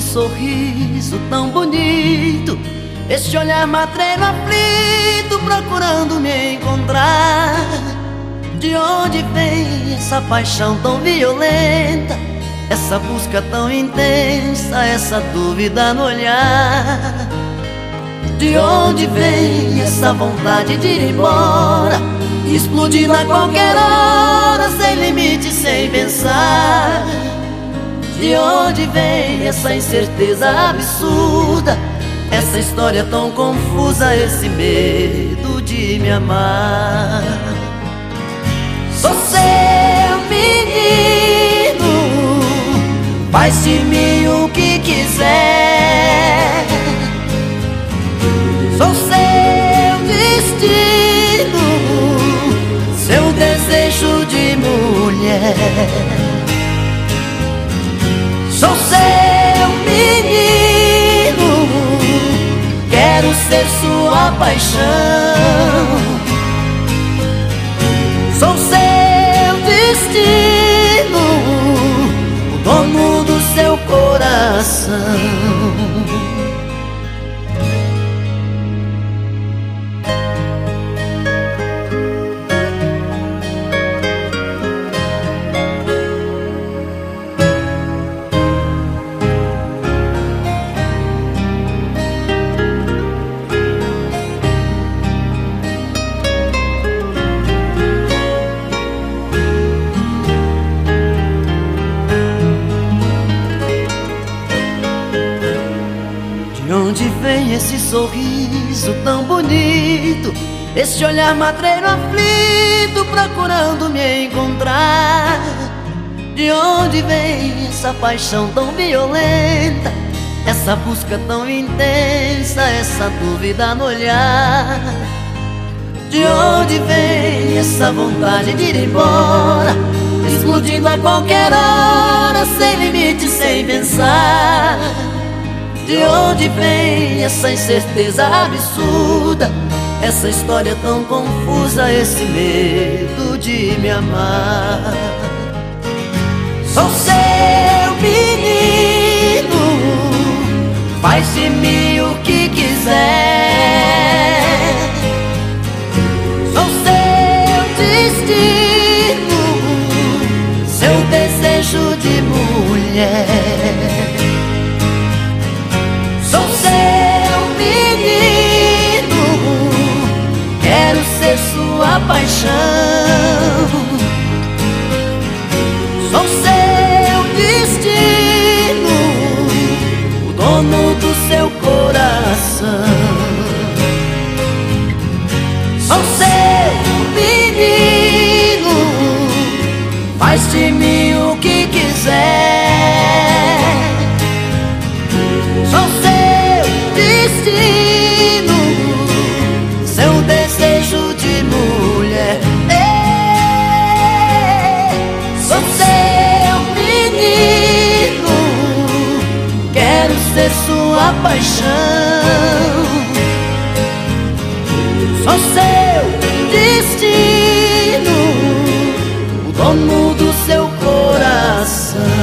sorriso tão bonito, este olhar matreiro aflito procurando me encontrar. De onde vem essa paixão tão violenta? Essa busca tão intensa, essa dúvida no olhar. De onde vem essa vontade de ir embora? Explodindo a qualquer hora, sem limite, sem pensar. De onde vem essa incerteza absurda? Essa história tão confusa, esse medo de me amar. Sou seu menino, faz de mim o que quiser. Sou seu destino, seu desejo de mulher. Quero ser sua paixão. Onde vem esse sorriso tão bonito? Esse olhar matreiro aflito procurando me encontrar. De onde vem essa paixão tão violenta? Essa busca tão intensa, essa dúvida no olhar. De onde vem essa vontade de ir embora? Explodindo a qualquer hora, sem limite, sem pensar. De onde vem essa incerteza absurda? Essa história tão confusa, esse medo de me amar. Sou seu menino, faz de mim o que quiser. Sou seu destino, seu desejo de mulher. Paixão. Sou seu destino, o dono do seu coração. Sou seu menino, faz de mim o que quiser. Sou seu destino, paixão. Sou seu destino, o dono do seu coração.